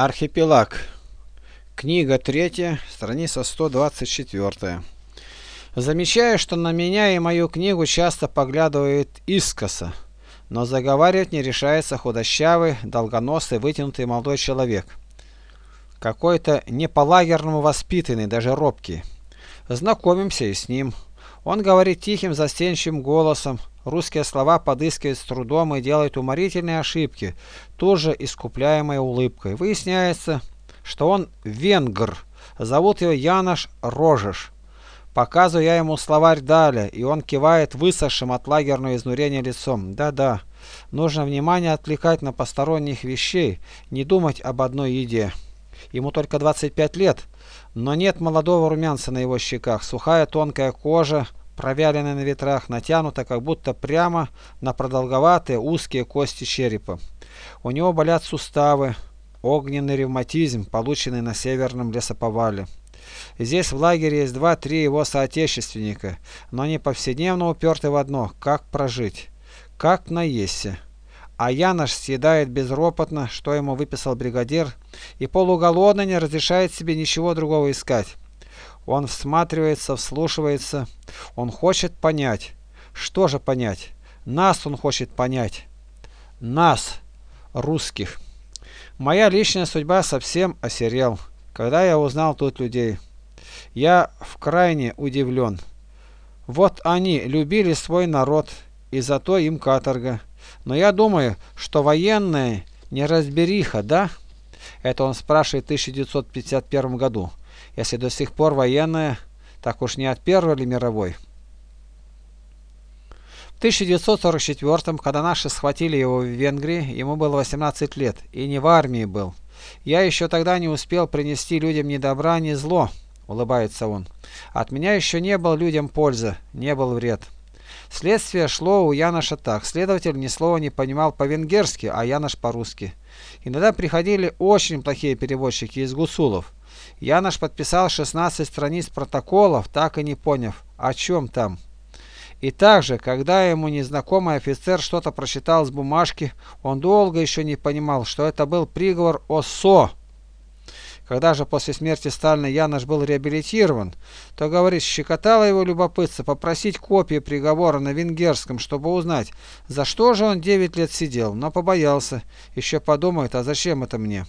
Архипелаг. Книга 3, страница 124. Замечаю, что на меня и мою книгу часто поглядывает искоса, но заговаривать не решается худощавый, долгоносый, вытянутый молодой человек. Какой-то не по-лагерному воспитанный, даже робкий. Знакомимся и с ним. Он говорит тихим, застенчивым голосом, русские слова подыскивает с трудом и делает уморительные ошибки, тоже искупляемой улыбкой. Выясняется, что он венгр, зовут его Янош Рожеш. Показываю я ему словарь Даля, и он кивает высохшим от лагерного изнурения лицом. Да-да, нужно внимание отвлекать на посторонних вещей, не думать об одной еде. Ему только 25 лет, но нет молодого румянца на его щеках, сухая тонкая кожа, провяленная на ветрах, натянута как будто прямо на продолговатые узкие кости черепа. У него болят суставы, огненный ревматизм, полученный на северном лесоповале. Здесь в лагере есть два-три его соотечественника, но они повседневно уперты в одно – как прожить, как наесться. А Янош съедает безропотно, что ему выписал бригадир, и полуголодно не разрешает себе ничего другого искать. Он всматривается, вслушивается, он хочет понять. Что же понять? Нас он хочет понять. Нас, русских. Моя личная судьба совсем осерел, когда я узнал тут людей. Я в крайне удивлен. Вот они любили свой народ, и зато им каторга. Но я думаю, что военная неразбериха, да? Это он спрашивает в 1951 году. Если до сих пор военная, так уж не от Первой ли мировой? В 1944 когда наши схватили его в Венгрии, ему было 18 лет, и не в армии был. Я еще тогда не успел принести людям ни добра, ни зло, улыбается он. От меня еще не был людям польза, не был вред. Следствие шло у Яноша так. Следователь ни слова не понимал по-венгерски, а Янош по-русски. Иногда приходили очень плохие переводчики из гусулов. Янош подписал 16 страниц протоколов, так и не поняв, о чем там. И также, когда ему незнакомый офицер что-то прочитал с бумажки, он долго еще не понимал, что это был приговор ОСО. Когда же после смерти Сталина Янош был реабилитирован, то, говорит, щекотало его любопытство попросить копии приговора на венгерском, чтобы узнать, за что же он 9 лет сидел, но побоялся. Еще подумает, а зачем это мне?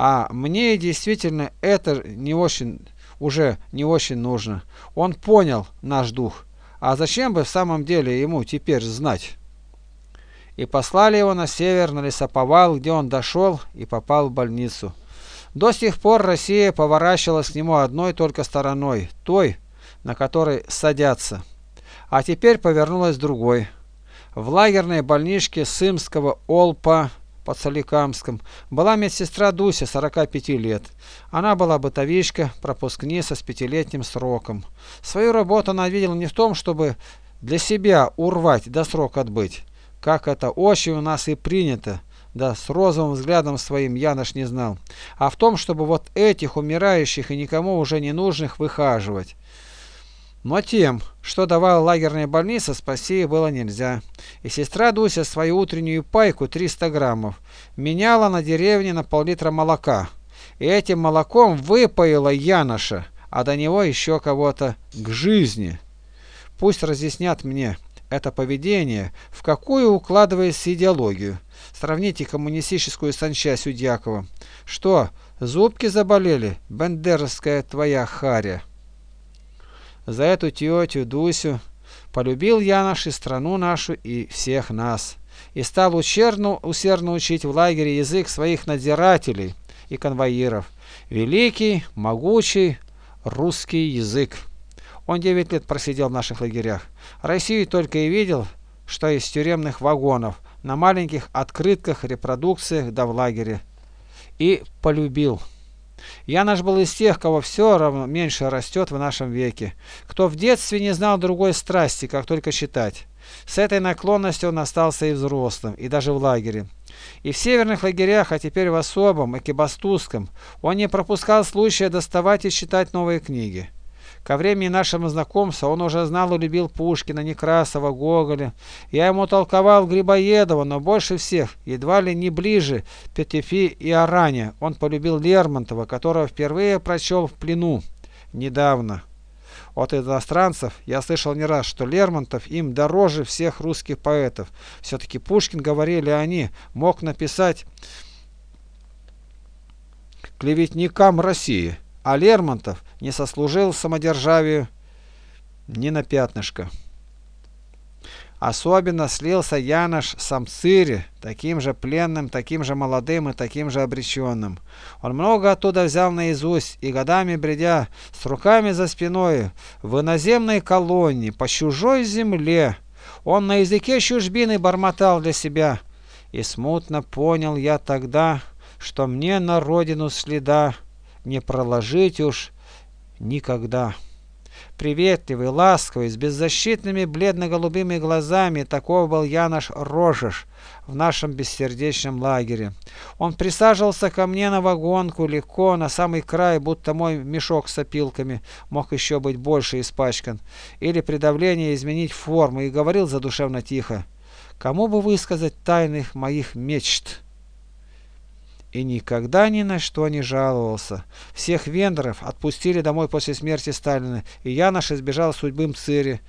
А мне действительно это не очень, уже не очень нужно. Он понял наш дух. А зачем бы в самом деле ему теперь знать? И послали его на север, на лесоповал, где он дошел и попал в больницу. До сих пор Россия поворачивалась к нему одной только стороной, той, на которой садятся. А теперь повернулась другой. В лагерной больничке Сымского Олпа под Соликамском была медсестра Дуся, 45 лет. Она была бытовичка, пропускница с пятилетним сроком. Свою работу она видела не в том, чтобы для себя урвать до срока отбыть, как это очень у нас и принято, да с розовым взглядом своим Янош не знал, а в том, чтобы вот этих умирающих и никому уже не нужных выхаживать. Но тем, что давала лагерная больница, спасти было нельзя. И сестра Дуся свою утреннюю пайку 300 граммов меняла на деревне на пол-литра молока. И этим молоком выпоила Яноша, а до него еще кого-то к жизни. Пусть разъяснят мне это поведение, в какую укладывается идеологию. Сравните коммунистическую санчасть Дьякова. Что, зубки заболели? Бендеровская твоя харя. За эту тетю Дусю полюбил я нашу страну нашу и всех нас. И стал усердно, усердно учить в лагере язык своих надзирателей и конвоиров. Великий, могучий русский язык. Он 9 лет просидел в наших лагерях. Россию только и видел, что из тюремных вагонов, на маленьких открытках, репродукциях да в лагере. И полюбил. Я наш был из тех, кого все равно меньше растет в нашем веке, кто в детстве не знал другой страсти, как только читать. С этой наклонностью он остался и взрослым, и даже в лагере. И в северных лагерях, а теперь в особом, экибастузском, он не пропускал случая доставать и читать новые книги. Ко времени нашего знакомства он уже знал и любил Пушкина, Некрасова, Гоголя. Я ему толковал Грибоедова, но больше всех, едва ли не ближе, Петефи и Аране, он полюбил Лермонтова, которого впервые прочел в плену недавно. От иностранцев я слышал не раз, что Лермонтов им дороже всех русских поэтов. Все-таки Пушкин, говорили они, мог написать клеветникам России, а Лермонтов не сослужил самодержавию ни на пятнышко. Особенно слился Янош Самцири, таким же пленным, таким же молодым и таким же обреченным. Он много оттуда взял наизусть, и годами бредя с руками за спиной в иноземной колонии, по чужой земле, он на языке чужбины бормотал для себя. И смутно понял я тогда, что мне на родину следа не проложить уж никогда приветливый, ласковый, с беззащитными бледно-голубыми глазами. Таков был Янош Рожеш в нашем бессердечном лагере. Он присаживался ко мне на вагонку легко, на самый край, будто мой мешок с опилками мог еще быть больше испачкан, или при давлении изменить форму, и говорил задушевно тихо. «Кому бы высказать тайных моих мечт?» И никогда ни на что не жаловался. Всех вендоров отпустили домой после смерти Сталина, и Янош избежал судьбы Мцири,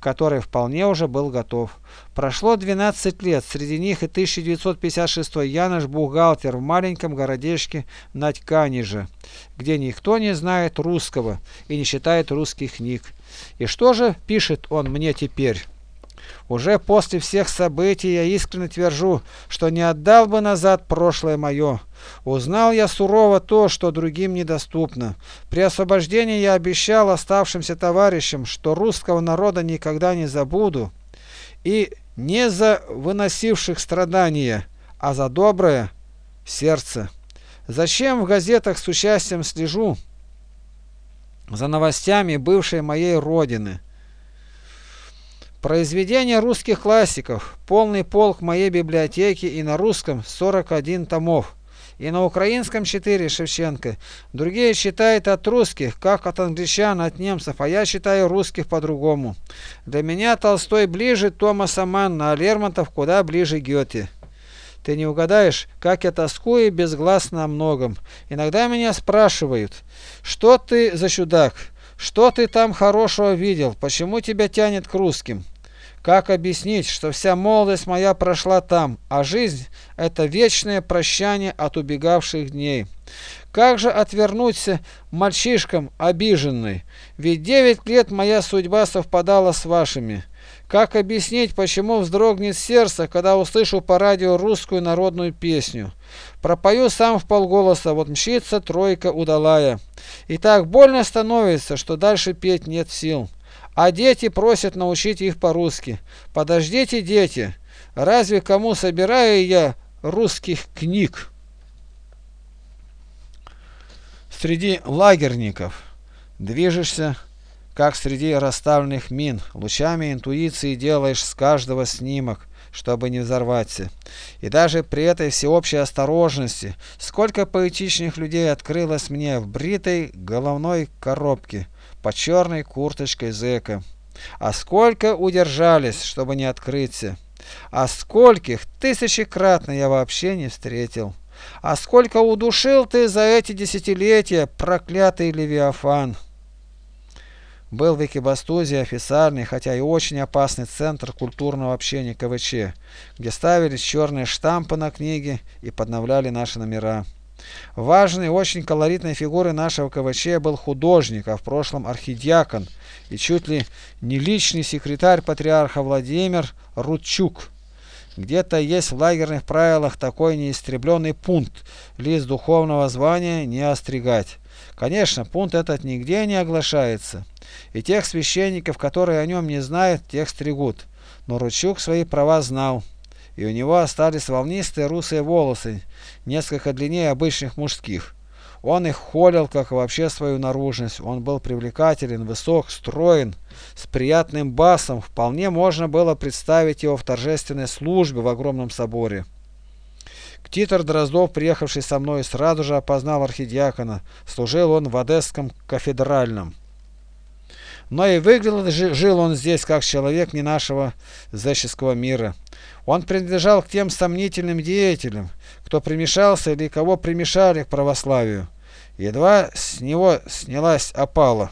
который вполне уже был готов. Прошло 12 лет, среди них и 1956 Янош бухгалтер в маленьком городешке Надьканиже, где никто не знает русского и не читает русских книг. И что же пишет он мне теперь? Уже после всех событий я искренне твержу, что не отдал бы назад прошлое мое. Узнал я сурово то, что другим недоступно. При освобождении я обещал оставшимся товарищам, что русского народа никогда не забуду. И не за выносивших страдания, а за доброе сердце. Зачем в газетах с участием слежу за новостями бывшей моей родины? Произведения русских классиков, полный полк моей библиотеки и на русском 41 томов, и на украинском 4 Шевченко. Другие читают от русских, как от англичан, от немцев, а я читаю русских по-другому. Для меня Толстой ближе Томаса Манна, а Лермонтов куда ближе Гёте. Ты не угадаешь, как я тоскую безгласно о многом. Иногда меня спрашивают, что ты за чудак, что ты там хорошего видел, почему тебя тянет к русским. Как объяснить, что вся молодость моя прошла там, а жизнь – это вечное прощание от убегавших дней? Как же отвернуться мальчишкам обиженной? Ведь девять лет моя судьба совпадала с вашими. Как объяснить, почему вздрогнет сердце, когда услышу по радио русскую народную песню? Пропою сам в полголоса, вот мчится тройка удалая. И так больно становится, что дальше петь нет сил. А дети просят научить их по-русски. Подождите, дети, разве кому собираю я русских книг? Среди лагерников движешься, как среди расставленных мин, лучами интуиции делаешь с каждого снимок, чтобы не взорваться. И даже при этой всеобщей осторожности, сколько поэтичных людей открылось мне в бритой головной коробке – под черной курточкой зэка. А сколько удержались, чтобы не открыться. А скольких тысячекратно я вообще не встретил. А сколько удушил ты за эти десятилетия, проклятый Левиафан. Был в Экибастузе официальный, хотя и очень опасный центр культурного общения КВЧ, где ставились черные штампы на книги и подновляли наши номера. Важной, очень колоритной фигурой нашего КВЧ был художник, а в прошлом архидиакон и чуть ли не личный секретарь патриарха Владимир Рудчук. Где-то есть в лагерных правилах такой неистребленный пункт – лист духовного звания не остригать. Конечно, пункт этот нигде не оглашается, и тех священников, которые о нем не знают, тех стригут. Но Рудчук свои права знал и у него остались волнистые русые волосы, несколько длиннее обычных мужских. Он их холил, как вообще свою наружность. Он был привлекателен, высок, строен, с приятным басом. Вполне можно было представить его в торжественной службе в огромном соборе. Ктитор Дроздов, приехавший со мной, сразу же опознал архидиакона. Служил он в Одесском кафедральном. Но и выглядел жил он здесь как человек не нашего зэческого мира. Он принадлежал к тем сомнительным деятелям, кто примешался или кого примешали к православию. Едва с него снялась опала.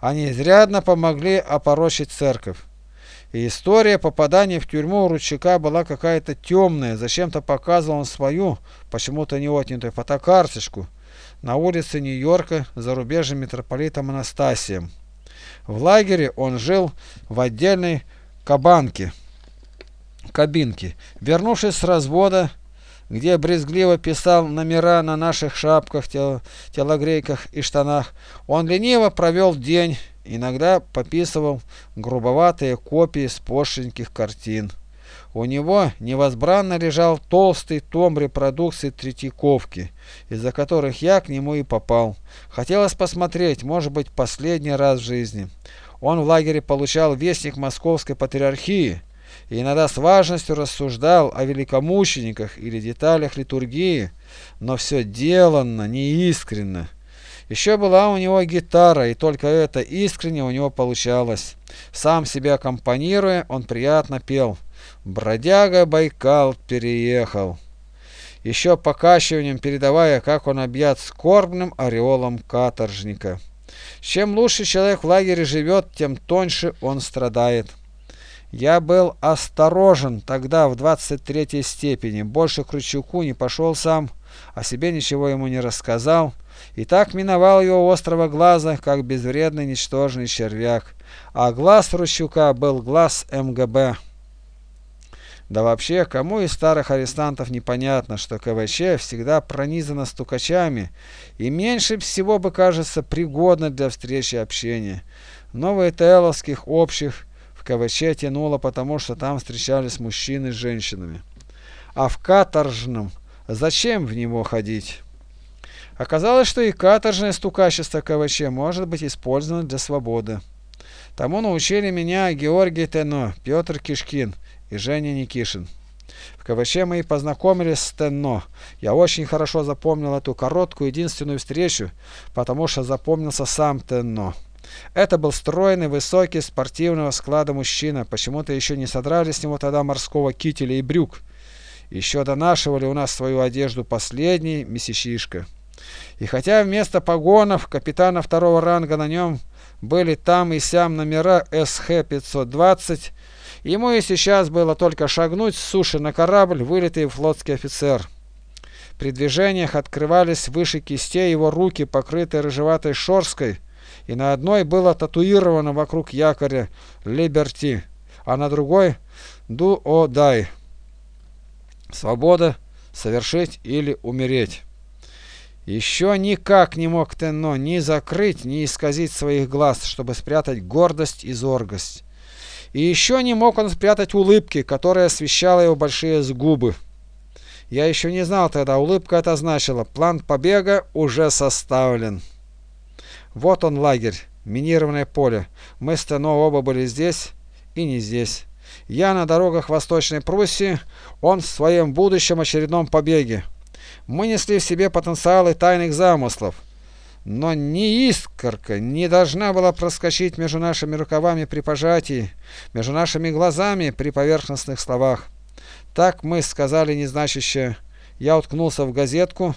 Они изрядно помогли опорочить церковь. И история попадания в тюрьму у Рудчака была какая-то темная. Зачем-то показывал он свою, почему-то не отнятую фотокарточку на улице Нью-Йорка за рубежем митрополитом Анастасием. В лагере он жил в отдельной кабанке, кабинке. Вернувшись с развода, где брезгливо писал номера на наших шапках, тел телогрейках и штанах, он лениво провел день, иногда пописывал грубоватые копии с пошленьких картин. У него невозбранно лежал толстый том репродукций Третьяковки, из-за которых я к нему и попал. Хотелось посмотреть, может быть, последний раз в жизни. Он в лагере получал вестник Московской Патриархии и иногда с важностью рассуждал о великомучениках или деталях литургии, но все деланно, неискренно. Еще была у него гитара, и только это искренне у него получалось. Сам себя аккомпанируя, он приятно пел – Бродяга Байкал переехал. Еще покачиванием передавая, как он объят скорбным ореолом каторжника. Чем лучше человек в лагере живет, тем тоньше он страдает. Я был осторожен тогда в 23 степени, больше Крючуку не пошел сам, о себе ничего ему не рассказал, и так миновал его острого глаза, как безвредный ничтожный червяк. А глаз Ручука был глаз МГБ. Да вообще, кому из старых арестантов непонятно, что КВЧ всегда пронизано стукачами и меньше всего бы, кажется, пригодно для встречи и общения. Новые ТЛовских общих в КВЧ тянуло, потому что там встречались мужчины с женщинами. А в каторжном зачем в него ходить? Оказалось, что и каторжное стукачество КВЧ может быть использовано для свободы. Тому научили меня Георгий Тено, Петр Кишкин – и Женя Никишин. В КВЧ мы и познакомились с Тенно. Я очень хорошо запомнил эту короткую единственную встречу, потому что запомнился сам Тенно. Это был стройный, высокий, спортивного склада мужчина. Почему-то еще не содрали с него тогда морского кителя и брюк. Еще донашивали у нас свою одежду последний месячишка. И хотя вместо погонов капитана второго ранга на нем были там и сям номера СХ-520, Ему и сейчас было только шагнуть с суши на корабль, вылитый флотский офицер. При движениях открывались выше кистей его руки, покрытые рыжеватой шорской, и на одной было татуировано вокруг якоря «Либерти», а на другой «Ду о дай» – «Свобода, совершить или умереть». Еще никак не мог Тенно ни закрыть, ни исказить своих глаз, чтобы спрятать гордость и зоргость. И еще не мог он спрятать улыбки, которая освещала его большие згубы. Я еще не знал тогда, улыбка это значила. План побега уже составлен. Вот он лагерь, минированное поле. Мы с Тено оба были здесь и не здесь. Я на дорогах Восточной Пруссии, он в своем будущем очередном побеге. Мы несли в себе потенциалы тайных замыслов. Но ни искорка не должна была проскочить между нашими рукавами при пожатии, между нашими глазами при поверхностных словах. Так мы сказали незначащее. Я уткнулся в газетку,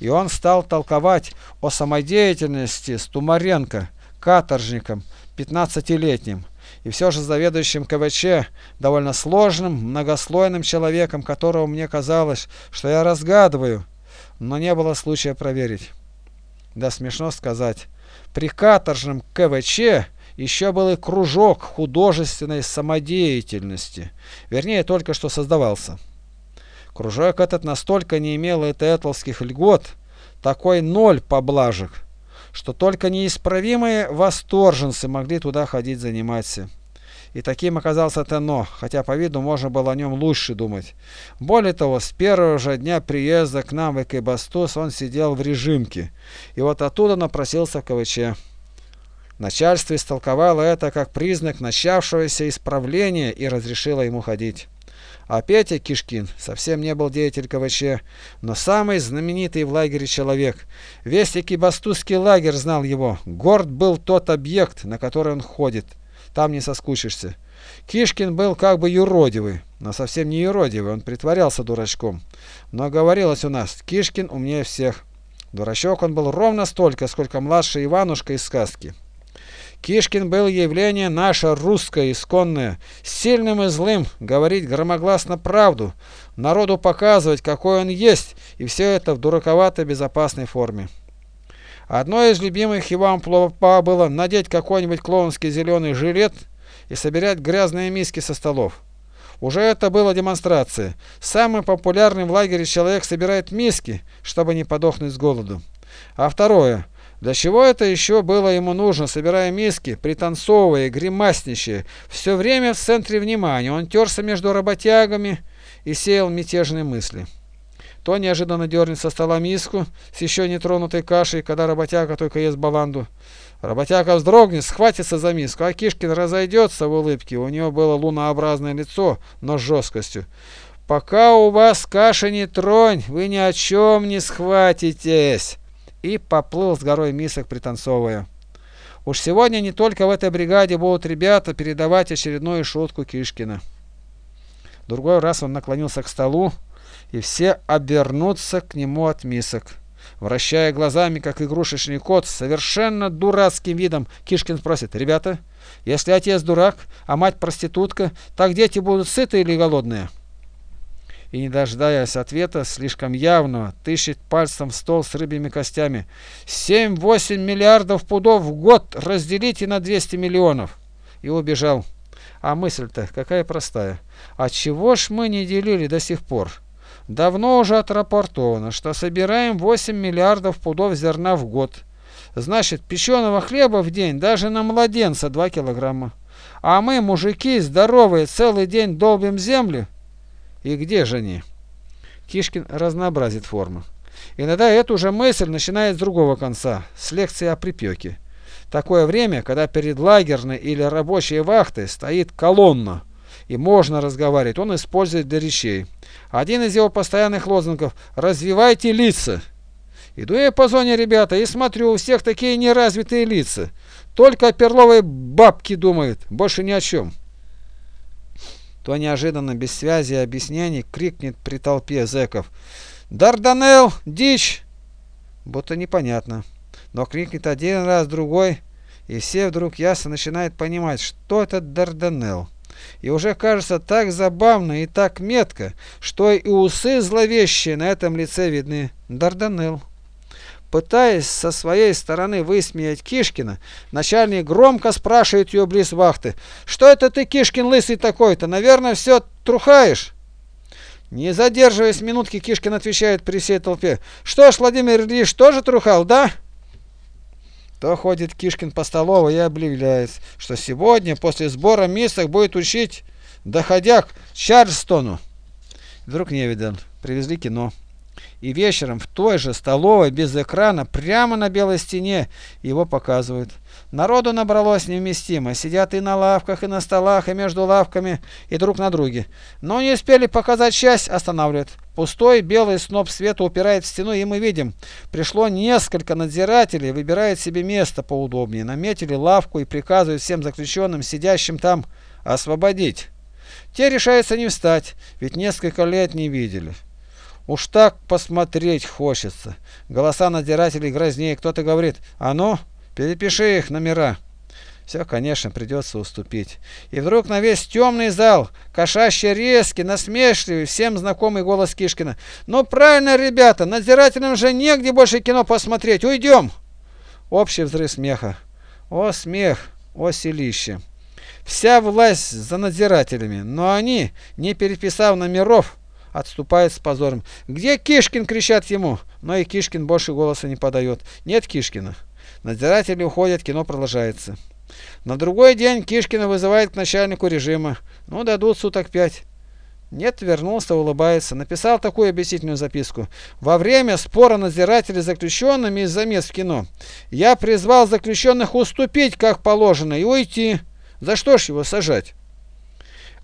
и он стал толковать о самодеятельности с Тумаренко, каторжником, пятнадцатилетним, и все же заведующим КВЧ, довольно сложным, многослойным человеком, которого мне казалось, что я разгадываю, но не было случая проверить. Да смешно сказать. При каторжном КВЧ еще был и кружок художественной самодеятельности. Вернее, только что создавался. Кружок этот настолько не имел этетлских льгот, такой ноль поблажек, что только неисправимые восторженцы могли туда ходить заниматься. И таким оказался Тено, хотя по виду можно было о нем лучше думать. Более того, с первого же дня приезда к нам в Экибастус он сидел в режимке, и вот оттуда напросился в КВЧ. Начальство истолковало это как признак начавшегося исправления и разрешило ему ходить. А Петя Кишкин совсем не был деятель КВЧ, но самый знаменитый в лагере человек. Весь экибастузский лагерь знал его. Горд был тот объект, на который он ходит. Там не соскучишься. Кишкин был как бы юродивый, но совсем не юродивый, он притворялся дурачком. Но говорилось у нас, Кишкин умнее всех. Дурачок он был ровно столько, сколько младший Иванушка из сказки. Кишкин был явление наше русское, исконное, сильным и злым, говорить громогласно правду, народу показывать, какой он есть, и все это в дураковатой безопасной форме. Одно из любимых Иван Плопа было надеть какой-нибудь клоунский зеленый жилет и собирать грязные миски со столов. Уже это было демонстрация. Самый популярный в лагере человек собирает миски, чтобы не подохнуть с голоду. А второе. Для чего это еще было ему нужно, собирая миски, пританцовывая, гримасничая, все время в центре внимания, он терся между работягами и сеял мятежные мысли. То неожиданно дернет со стола миску с еще не тронутой кашей, когда работяга только ест баланду. Работяга вздрогнет, схватится за миску, а Кишкин разойдется в улыбке. У него было лунообразное лицо, но с жесткостью. «Пока у вас каша не тронь, вы ни о чем не схватитесь!» И поплыл с горой мисок пританцовывая. Уж сегодня не только в этой бригаде будут ребята передавать очередную шутку Кишкина. Другой раз он наклонился к столу, и все обернутся к нему от мисок. Вращая глазами, как игрушечный кот, совершенно дурацким видом, Кишкин спросит, «Ребята, если отец дурак, а мать проститутка, так дети будут сыты или голодные?» И, не дожидаясь ответа, слишком явного, тыщет пальцем в стол с рыбьими костями. «Семь-восемь миллиардов пудов в год разделите на 200 миллионов!» И убежал. А мысль-то какая простая. А чего ж мы не делили до сих пор? Давно уже отрапортовано, что собираем 8 миллиардов пудов зерна в год. Значит, печеного хлеба в день даже на младенца 2 килограмма. А мы, мужики, здоровые, целый день долбим землю и где же они? Кишкин разнообразит форму. Иногда эту же мысль начинает с другого конца, с лекции о припеке. Такое время, когда перед лагерной или рабочей вахтой стоит колонна, и можно разговаривать, он использует для речей. Один из его постоянных лозунгов «Развивайте лица». Иду я по зоне, ребята, и смотрю, у всех такие неразвитые лица. Только о перловой бабке думают, больше ни о чем то неожиданно, без связи и объяснений, крикнет при толпе зэков «Дарданелл! Дичь!» Будто непонятно. Но крикнет один раз, другой, и все вдруг ясно начинают понимать, что это Дарданелл. И уже кажется так забавно и так метко, что и усы зловещие на этом лице видны. Дарданелл. Пытаясь со своей стороны высмеять Кишкина, начальник громко спрашивает ее близ вахты. «Что это ты, Кишкин, лысый такой-то? Наверное, все трухаешь?» Не задерживаясь минутки, Кишкин отвечает при всей толпе. «Что ж, Владимир Ильич тоже трухал, да?» То ходит Кишкин по столовой и объявляет, что сегодня после сбора мисок будет учить доходяг Чарльстону. Вдруг не видел. Привезли кино и вечером в той же столовой без экрана прямо на белой стене его показывают. Народу набралось невместимо, сидят и на лавках, и на столах, и между лавками, и друг на друге. Но не успели показать часть, останавливают. Пустой белый сноп света упирает в стену, и мы видим, пришло несколько надзирателей, выбирают себе место поудобнее, наметили лавку и приказывают всем заключенным, сидящим там, освободить. Те решаются не встать, ведь несколько лет не видели. Уж так посмотреть хочется. Голоса надзирателей грознее. Кто-то говорит, а ну, перепиши их номера. Все, конечно, придется уступить. И вдруг на весь темный зал, кошаще резкий, насмешливый, всем знакомый голос Кишкина. Ну правильно, ребята, надзирателям же негде больше кино посмотреть. Уйдем. Общий взрыв смеха. О, смех, о, селище. Вся власть за надзирателями, но они, не переписав номеров, отступает с позором. «Где Кишкин?» – кричат ему. Но и Кишкин больше голоса не подает. Нет Кишкина. Надзиратели уходят, кино продолжается. На другой день Кишкина вызывает к начальнику режима. Ну, дадут суток пять. Нет, вернулся, улыбается. Написал такую объяснительную записку. Во время спора надзирателей с заключенными из-за мест в кино я призвал заключенных уступить, как положено, и уйти. За что ж его сажать?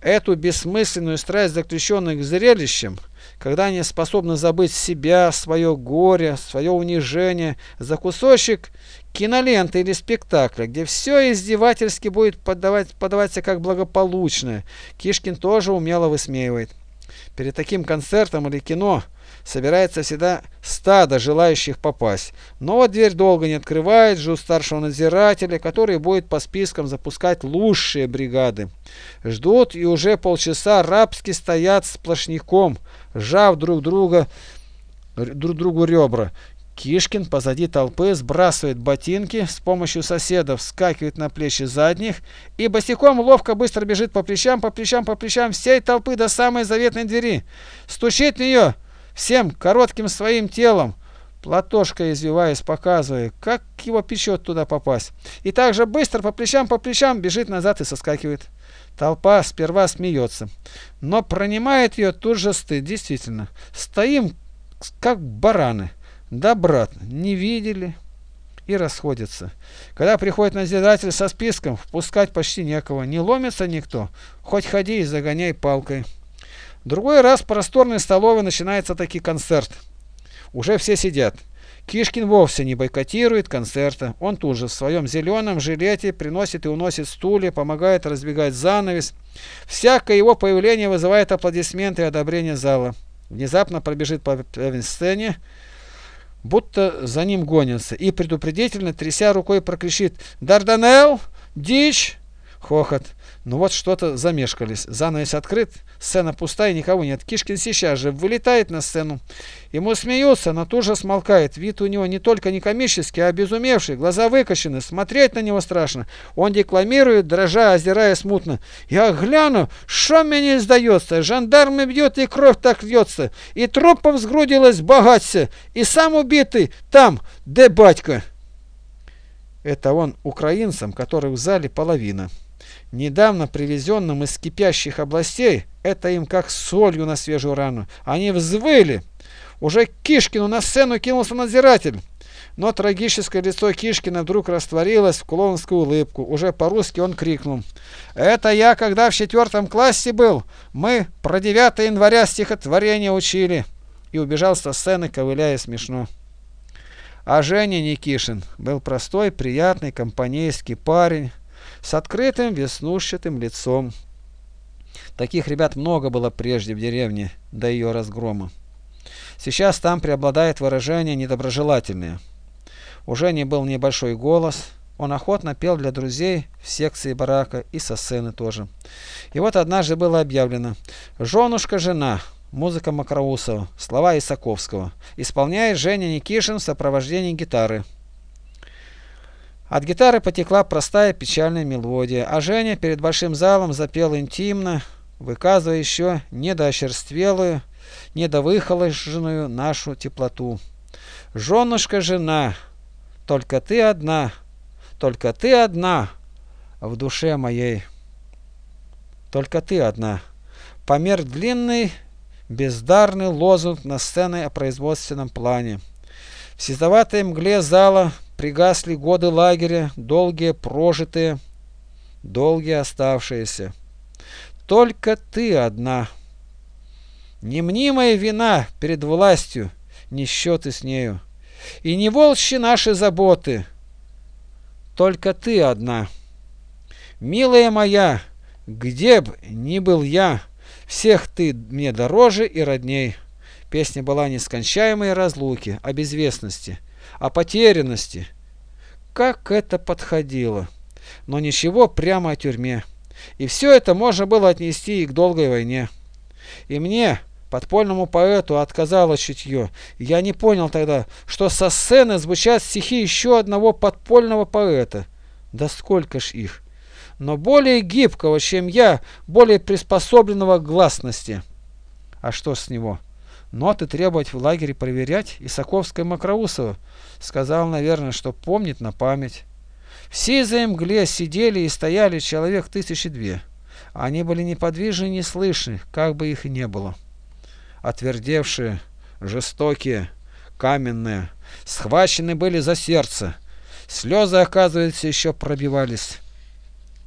Эту бессмысленную страсть заключенных к зрелищам, когда они способны забыть себя, свое горе, свое унижение за кусочек киноленты или спектакля, где все издевательски будет подавать, подаваться как благополучное, Кишкин тоже умело высмеивает. Перед таким концертом или кино собирается всегда стадо желающих попасть. Но дверь долго не открывает, ждут старшего надзирателя, который будет по спискам запускать лучшие бригады. Ждут и уже полчаса рабски стоят сплошняком, сжав друг друга друг другу ребра. Кишкин позади толпы сбрасывает ботинки, с помощью соседов скакивает на плечи задних и босиком ловко быстро бежит по плечам, по плечам, по плечам всей толпы до самой заветной двери. Стучит в нее всем коротким своим телом, платошкой извиваясь, показывая, как его печет туда попасть. И также быстро по плечам, по плечам бежит назад и соскакивает. Толпа сперва смеется, но пронимает ее тут же стыд, действительно. Стоим, как бараны. Да, брат, не видели. И расходятся. Когда приходит надзиратель со списком, впускать почти некого. Не ломится никто. Хоть ходи и загоняй палкой. Другой раз в просторной столовой начинается таки концерт. Уже все сидят. Кишкин вовсе не бойкотирует концерта. Он тут же в своем зеленом жилете приносит и уносит стулья, помогает разбегать занавес. Всякое его появление вызывает аплодисменты и одобрение зала. Внезапно пробежит по сцене, будто за ним гонится, и предупредительно, тряся рукой, прокричит «Дарданелл! Дичь!» Хохот. Ну вот что-то замешкались. Занавес открыт, сцена пустая, никого нет. Кишкин сейчас же вылетает на сцену. Ему смеются, но тут же смолкает. Вид у него не только не комический, а обезумевший. Глаза выкощены, смотреть на него страшно. Он декламирует, дрожа, озирая смутно. Я гляну, что мне не сдается. Жандармы бьют, и кровь так льется. И трупов сгрудилось богатся. И сам убитый там, де батька. Это он украинцам, которых в зале половина недавно привезенным из кипящих областей, это им как солью на свежую рану. Они взвыли. Уже Кишкину на сцену кинулся надзиратель. Но трагическое лицо Кишкина вдруг растворилось в клоунскую улыбку. Уже по-русски он крикнул. «Это я, когда в четвертом классе был. Мы про 9 января стихотворение учили». И убежал со сцены, ковыляя смешно. А Женя Никишин был простой, приятный, компанейский парень, с открытым веснушчатым лицом. Таких ребят много было прежде в деревне до ее разгрома. Сейчас там преобладает выражение недоброжелательное. Уже не был небольшой голос, он охотно пел для друзей в секции барака и со сцены тоже. И вот однажды было объявлено «Женушка-жена», музыка Макроусова, слова Исаковского, исполняет Женя Никишин в сопровождении гитары. От гитары потекла простая печальная мелодия, а Женя перед большим залом запел интимно, выказывая еще недоощерствелую, недовыхоложенную нашу теплоту. «Женушка, жена, только ты одна, только ты одна в душе моей, только ты одна». Помер длинный, бездарный лозунг на сцене о производственном плане. В сизоватой мгле зала пригасли годы лагеря, долгие прожитые, долгие оставшиеся. Только ты одна. Не мнимая вина перед властью, не счеты с нею. И не волчьи наши заботы. Только ты одна. Милая моя, где б ни был я, всех ты мне дороже и родней. Песня была нескончаемой разлуки, о безвестности – о потерянности. Как это подходило! Но ничего прямо о тюрьме. И все это можно было отнести и к долгой войне. И мне, подпольному поэту, отказало чутье. Я не понял тогда, что со сцены звучат стихи еще одного подпольного поэта. Да сколько ж их! Но более гибкого, чем я, более приспособленного к гласности. А что с него? Ноты требовать в лагере проверять Исаковская Макроусова сказал, наверное, что помнит на память. Все за мгле сидели и стояли человек тысячи две. Они были неподвижны и неслышны, как бы их и не было. Отвердевшие, жестокие, каменные, схвачены были за сердце. Слезы, оказывается, еще пробивались.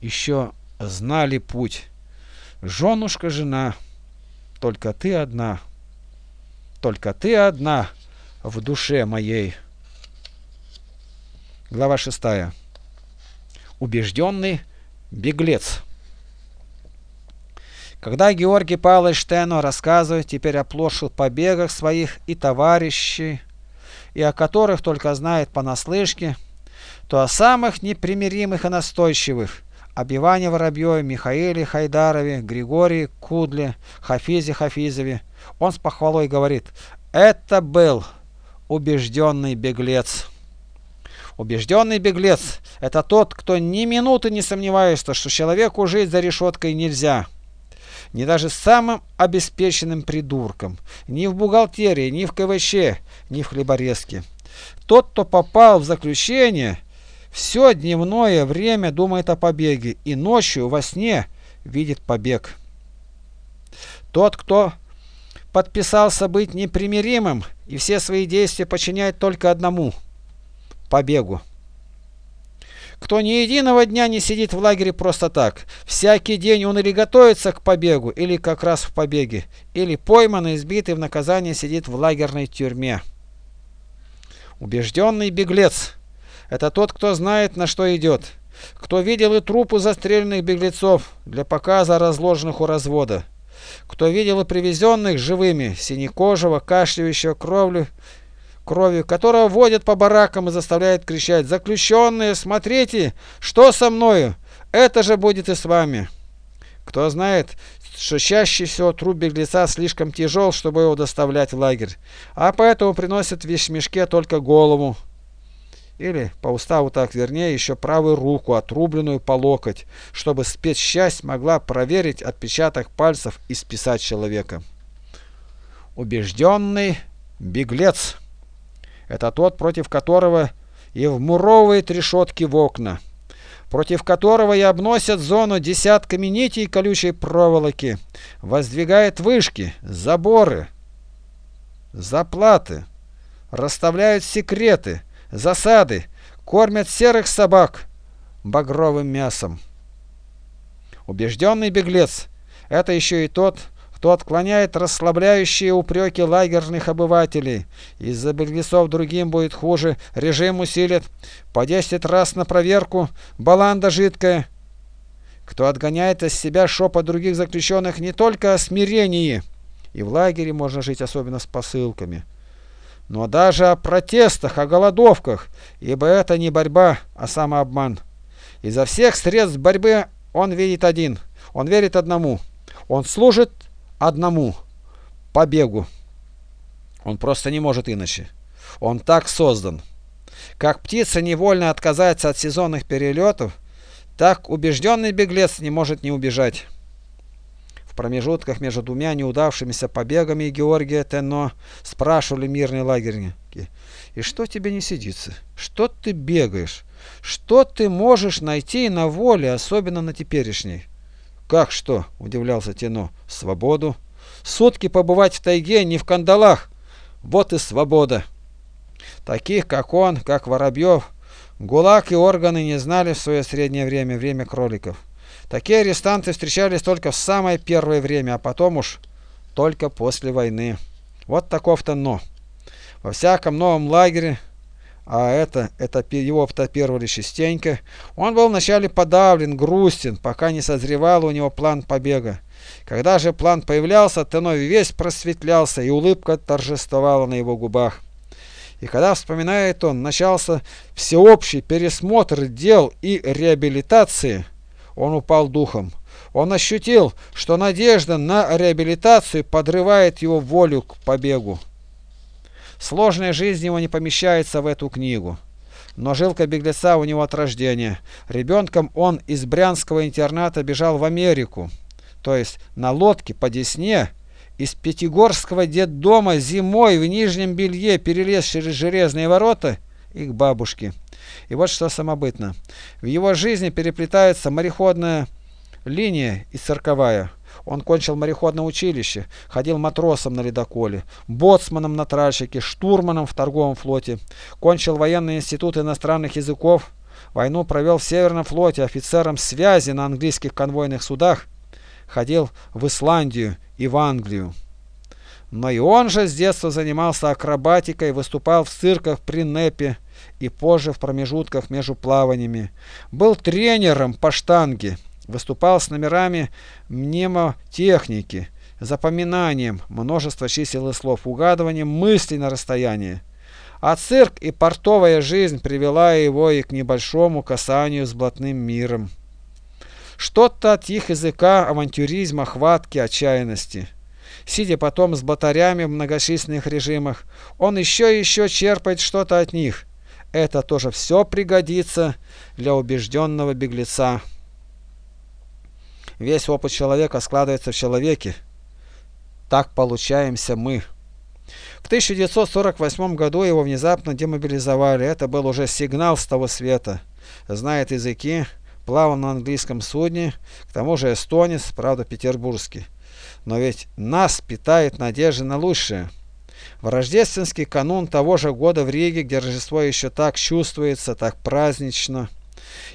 Еще знали путь. Женушка жена, только ты одна, только ты одна в душе моей. Глава 6. Убежденный беглец. Когда Георгий Павлович Штено рассказывает теперь о плошных побегах своих и товарищей, и о которых только знает понаслышке, то о самых непримиримых и настойчивых об Иване Воробьеве, Михаиле Хайдарове, Григории Кудле, Хафизе Хафизове. Он с похвалой говорит, это был убежденный беглец. Убежденный беглец – это тот, кто ни минуты не сомневается, что человеку жить за решеткой нельзя. Ни даже самым обеспеченным придурком, ни в бухгалтерии, ни в КВЧ, ни в хлеборезке. Тот, кто попал в заключение – все дневное время думает о побеге и ночью во сне видит побег. Тот, кто подписался быть непримиримым и все свои действия подчиняет только одному – побегу. Кто ни единого дня не сидит в лагере просто так. Всякий день он или готовится к побегу, или как раз в побеге, или пойман и избитый в наказание сидит в лагерной тюрьме. Убежденный беглец – это тот, кто знает, на что идет. Кто видел и трупы застреленных беглецов для показа разложенных у развода. Кто видел и привезенных живыми, синекожего, кашляющего кровлю, кровью, которого водят по баракам и заставляют кричать «Заключенные, смотрите, что со мною? Это же будет и с вами!» Кто знает, что чаще всего труп беглеца слишком тяжел, чтобы его доставлять в лагерь, а поэтому приносят в вещмешке только голову или по уставу так вернее еще правую руку, отрубленную по локоть, чтобы спецчасть могла проверить отпечаток пальцев и списать человека. Убежденный беглец – это тот, против которого и вмуровывает решетки в окна, против которого и обносят зону десятками нитей колючей проволоки, воздвигает вышки, заборы, заплаты, расставляют секреты – засады, кормят серых собак багровым мясом. Убежденный беглец – это еще и тот, кто отклоняет расслабляющие упреки лагерных обывателей. Из-за беглецов другим будет хуже, режим усилит, по 10 раз на проверку, баланда жидкая. Кто отгоняет из себя шепот других заключенных не только о смирении, и в лагере можно жить особенно с посылками – но даже о протестах, о голодовках, ибо это не борьба, а самообман. Изо всех средств борьбы он видит один, он верит одному, он служит одному – побегу. Он просто не может иначе. Он так создан. Как птица невольно отказается от сезонных перелетов, так убежденный беглец не может не убежать. В промежутках между двумя неудавшимися побегами Георгия Тенно спрашивали мирные лагерники. «И что тебе не сидится? Что ты бегаешь? Что ты можешь найти на воле, особенно на теперешней?» «Как что?» – удивлялся Тено. «Свободу. Сутки побывать в тайге, не в кандалах. Вот и свобода». Таких, как он, как Воробьев, ГУЛАГ и органы не знали в свое среднее время, время кроликов. Такие арестанты встречались только в самое первое время, а потом уж только после войны. Вот таков-то но. Во всяком новом лагере, а это, это его автопировали частенько, он был вначале подавлен, грустен, пока не созревал у него план побега. Когда же план появлялся, Теной весь просветлялся, и улыбка торжествовала на его губах. И когда вспоминает он, начался всеобщий пересмотр дел и реабилитации – он упал духом. Он ощутил, что надежда на реабилитацию подрывает его волю к побегу. Сложная жизнь его не помещается в эту книгу. Но жилка беглеца у него от рождения. Ребенком он из брянского интерната бежал в Америку. То есть на лодке по Десне из Пятигорского детдома зимой в нижнем белье перелез через железные ворота и к бабушке. И вот что самобытно. В его жизни переплетается мореходная линия и цирковая. Он кончил мореходное училище, ходил матросом на ледоколе, боцманом на тральщике, штурманом в торговом флоте, кончил военный институт иностранных языков, войну провел в Северном флоте офицером связи на английских конвойных судах, ходил в Исландию и в Англию. Но и он же с детства занимался акробатикой, выступал в цирках при НЭПе и позже в промежутках между плаваниями. Был тренером по штанге, выступал с номерами мнемотехники, запоминанием множества чисел и слов, угадыванием мыслей на расстоянии. А цирк и портовая жизнь привела его и к небольшому касанию с блатным миром. Что-то от их языка авантюризма, хватки, отчаянности. Сидя потом с батарями в многочисленных режимах, он еще и еще черпает что-то от них. Это тоже все пригодится для убежденного беглеца. Весь опыт человека складывается в человеке. Так получаемся мы. В 1948 году его внезапно демобилизовали. Это был уже сигнал с того света. Знает языки, плавал на английском судне, к тому же эстонец, правда петербургский. Но ведь нас питает надежда на лучшее. В рождественский канун того же года в Риге, где Рождество еще так чувствуется, так празднично,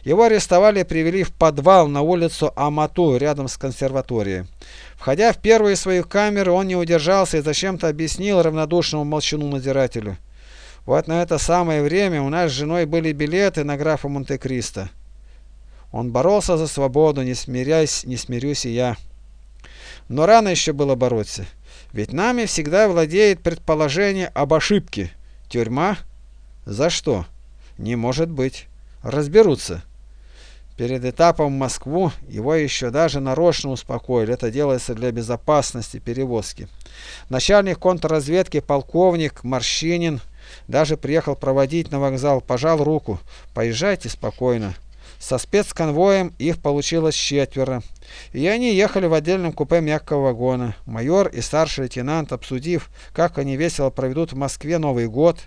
его арестовали и привели в подвал на улицу Амату, рядом с консерваторией. Входя в первую свою камеру, он не удержался и зачем-то объяснил равнодушному молчану-надзирателю. Вот на это самое время у нас с женой были билеты на графа Монте-Кристо. Он боролся за свободу, не смирясь, не смирюсь и я. Но рано еще было бороться. Ведь нами всегда владеет предположение об ошибке. Тюрьма? За что? Не может быть. Разберутся. Перед этапом в Москву его еще даже нарочно успокоили. Это делается для безопасности перевозки. Начальник контрразведки полковник Морщинин даже приехал проводить на вокзал. Пожал руку. Поезжайте спокойно. Со спецконвоем их получилось четверо. И они ехали в отдельном купе мягкого вагона. Майор и старший лейтенант, обсудив, как они весело проведут в Москве Новый год,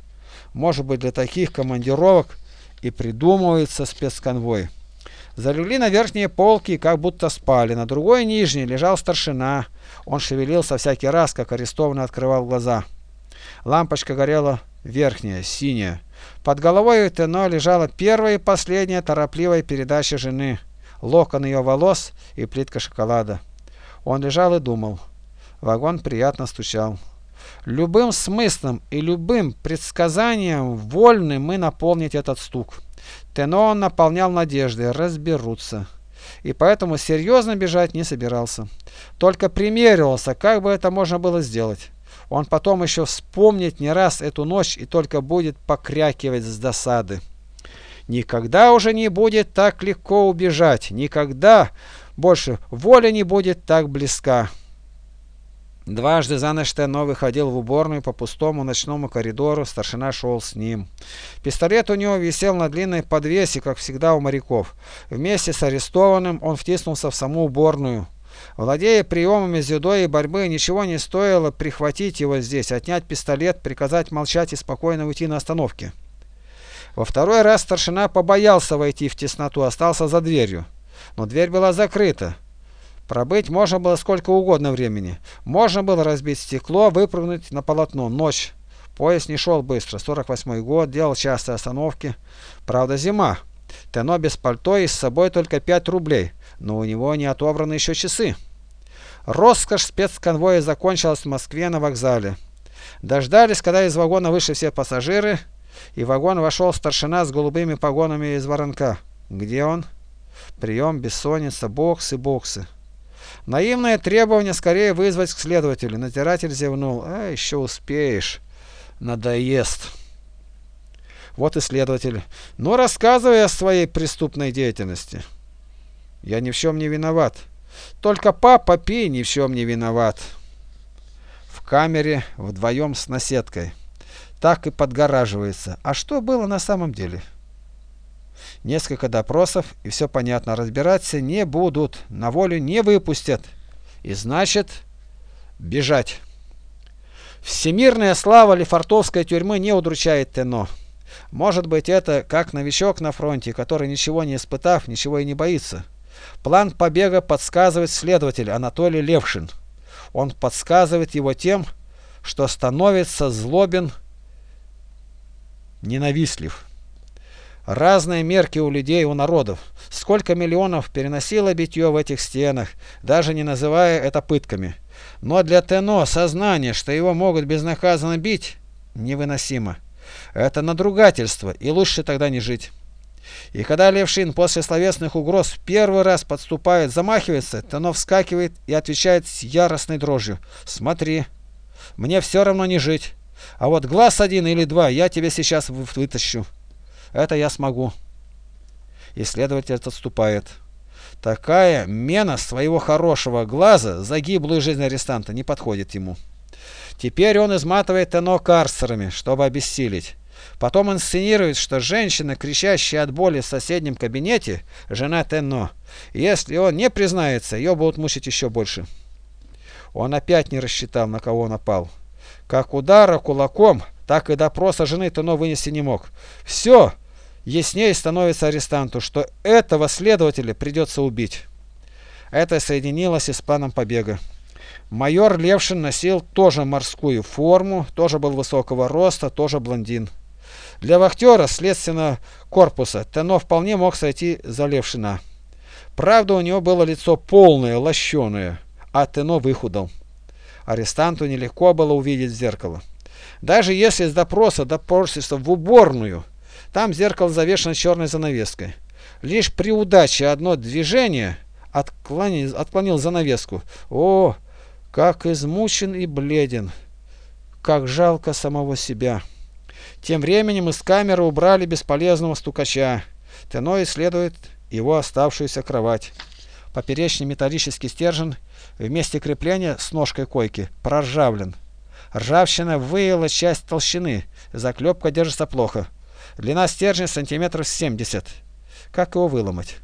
может быть для таких командировок и придумывается спецконвой. Залегли на верхние полки, как будто спали. На другой нижней лежал старшина. Он шевелился всякий раз, как арестованный открывал глаза. Лампочка горела верхняя, синяя. Под головой Тено лежала первая и последняя торопливая передача жены. Локон ее волос и плитка шоколада. Он лежал и думал. Вагон приятно стучал. Любым смыслом и любым предсказанием вольны мы наполнить этот стук. Тено он наполнял надеждой, разберутся. И поэтому серьезно бежать не собирался. Только примеривался, как бы это можно было сделать. Он потом еще вспомнит не раз эту ночь и только будет покрякивать с досады. Никогда уже не будет так легко убежать, никогда больше воля не будет так близка. Дважды за ночь Тено выходил в уборную по пустому ночному коридору, старшина шел с ним. Пистолет у него висел на длинной подвесе, как всегда у моряков. Вместе с арестованным он втиснулся в саму уборную. Владея приемами дзюдо и борьбы, ничего не стоило прихватить его здесь, отнять пистолет, приказать молчать и спокойно уйти на остановке. Во второй раз старшина побоялся войти в тесноту, остался за дверью. Но дверь была закрыта. Пробыть можно было сколько угодно времени. Можно было разбить стекло, выпрыгнуть на полотно. Ночь. Поезд не шел быстро. 48 год, делал частые остановки. Правда, зима. Тено без пальто и с собой только 5 рублей. Но у него не отобраны еще часы. Роскошь спецконвоя закончилась в Москве на вокзале. Дождались, когда из вагона вышли все пассажиры, и в вагон вошел старшина с голубыми погонами из воронка. Где он? Прием, бессонница, боксы, боксы. Наивное требование скорее вызвать к следователю. Натиратель зевнул. А, еще успеешь. Надоест. Вот и следователь. Ну, рассказывай о своей преступной деятельности. Я ни в чем не виноват. Только папа Пи ни в чем не виноват. В камере вдвоем с наседкой. Так и подгораживается. А что было на самом деле? Несколько допросов, и все понятно. Разбираться не будут, на волю не выпустят. И значит, бежать. Всемирная слава Лефортовской тюрьмы не удручает Тено. Может быть, это как новичок на фронте, который, ничего не испытав, ничего и не боится. План побега подсказывает следователь Анатолий Левшин. Он подсказывает его тем, что становится злобен, ненавистлив. Разные мерки у людей, у народов. Сколько миллионов переносило битье в этих стенах, даже не называя это пытками. Но для Тено сознание, что его могут безнаказанно бить, невыносимо. Это надругательство, и лучше тогда не жить. И когда Левшин после словесных угроз первый раз подступает, замахивается, Тено вскакивает и отвечает с яростной дрожью. «Смотри, мне все равно не жить, а вот глаз один или два я тебе сейчас вытащу». Это я смогу. Исследователь отступает. Такая мена своего хорошего глаза за гиблую жизнь арестанта не подходит ему. Теперь он изматывает Тено карцерами, чтобы обессилить. Потом инсценирует, что женщина, кричащая от боли в соседнем кабинете, жена Тено. Если он не признается, ее будут мучить еще больше. Он опять не рассчитал, на кого напал. Как удара кулаком, так и допроса жены Тено вынести не мог. Все, яснее становится арестанту, что этого следователя придется убить. Это соединилось и с планом побега. Майор Левшин носил тоже морскую форму, тоже был высокого роста, тоже блондин. Для вахтера следственного корпуса Тено вполне мог сойти за Левшина. Правда, у него было лицо полное, лощеное, а Тено выхудал. Арестанту нелегко было увидеть в зеркало. Даже если с допроса допросишься в уборную, там зеркало завешено черной занавеской. Лишь при удаче одно движение отклонил, отклонил занавеску. О, как измучен и бледен! Как жалко самого себя! Тем временем из камеры убрали бесполезного стукача. Тено исследует его оставшуюся кровать. Поперечный металлический стержень вместе крепления с ножкой койки проржавлен. Ржавчина выела часть толщины, заклепка держится плохо. Длина стержня сантиметров 70. Как его выломать?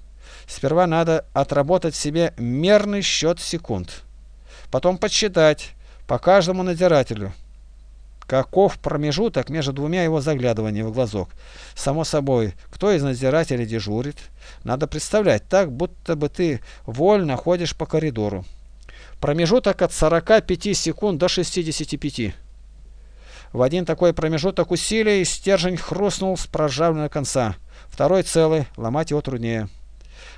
Сперва надо отработать себе мерный счет секунд. Потом подсчитать по каждому надзирателю. Каков промежуток между двумя его заглядываниями в глазок? Само собой, кто из надзирателей дежурит? Надо представлять так, будто бы ты вольно ходишь по коридору. Промежуток от 45 секунд до 65. В один такой промежуток усилий стержень хрустнул с проржавленного конца. Второй целый, ломать его труднее.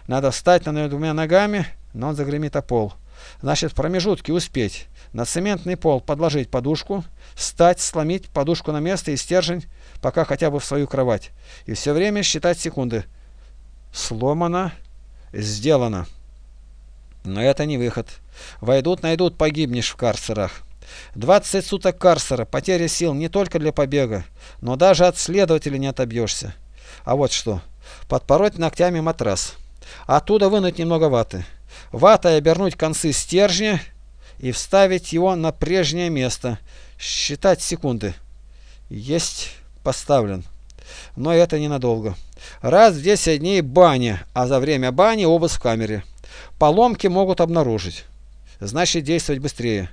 Надо встать на двумя ногами, но он загремит о пол. Значит, в промежутке успеть. На цементный пол подложить подушку, встать, сломить подушку на место и стержень, пока хотя бы в свою кровать. И все время считать секунды. Сломано, сделано. Но это не выход. Войдут, найдут, погибнешь в карцерах. 20 суток карцера, потеря сил не только для побега, но даже от следователя не отобьешься. А вот что. Подпороть ногтями матрас. Оттуда вынуть немного ваты. Ватой обернуть концы стержня и вставить его на прежнее место. Считать секунды. Есть поставлен. Но это ненадолго. Раз в 10 дней баня, а за время бани обыск в камере. Поломки могут обнаружить. Значит действовать быстрее.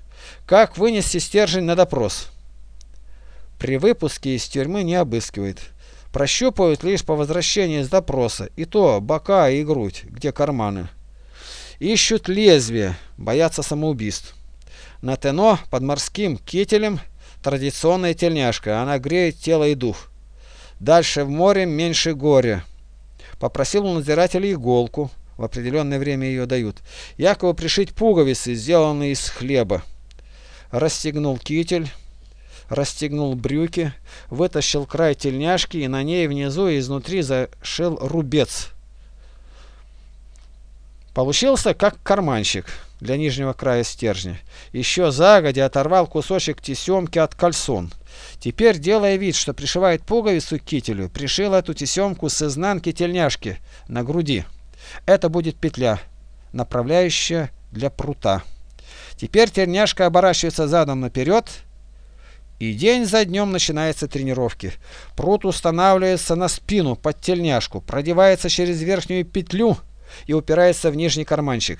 Как вынести стержень на допрос? При выпуске из тюрьмы не обыскивают. Прощупывают лишь по возвращении с допроса, и то бока и грудь, где карманы. Ищут лезвие, боятся самоубийств. На Тено под морским кителем традиционная тельняшка, она греет тело и дух. Дальше в море меньше горя. Попросил у надзирателя иголку, в определенное время ее дают. Якобы пришить пуговицы, сделанные из хлеба расстегнул китель, расстегнул брюки, вытащил край тельняшки и на ней внизу изнутри зашил рубец. Получился как карманчик для нижнего края стержня. Еще загодя оторвал кусочек тесемки от кальсон. Теперь, делая вид, что пришивает пуговицу к кителю, пришил эту тесемку с изнанки тельняшки на груди. Это будет петля, направляющая для прута. Теперь терняшка оборачивается задом наперед, и день за днем начинаются тренировки. Прут устанавливается на спину под тельняшку, продевается через верхнюю петлю и упирается в нижний карманчик.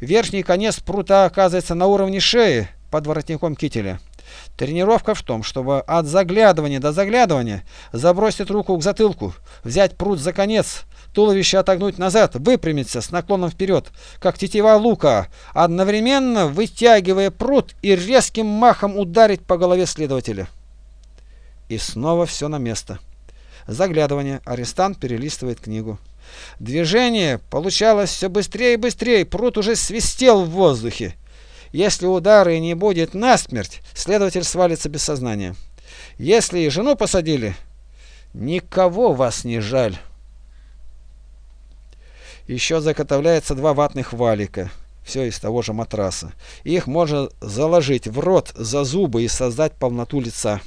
Верхний конец прута оказывается на уровне шеи под воротником кителя. Тренировка в том, чтобы от заглядывания до заглядывания забросить руку к затылку, взять прут за конец, туловище отогнуть назад, выпрямиться с наклоном вперед, как тетива лука, одновременно вытягивая прут и резким махом ударить по голове следователя. И снова все на место. Заглядывание. Арестант перелистывает книгу. Движение получалось все быстрее и быстрее, пруд уже свистел в воздухе. Если удара и не будет насмерть, следователь свалится без сознания. Если и жену посадили, никого вас не жаль. Еще заготовляется два ватных валика, все из того же матраса. Их можно заложить в рот за зубы и создать полноту лица.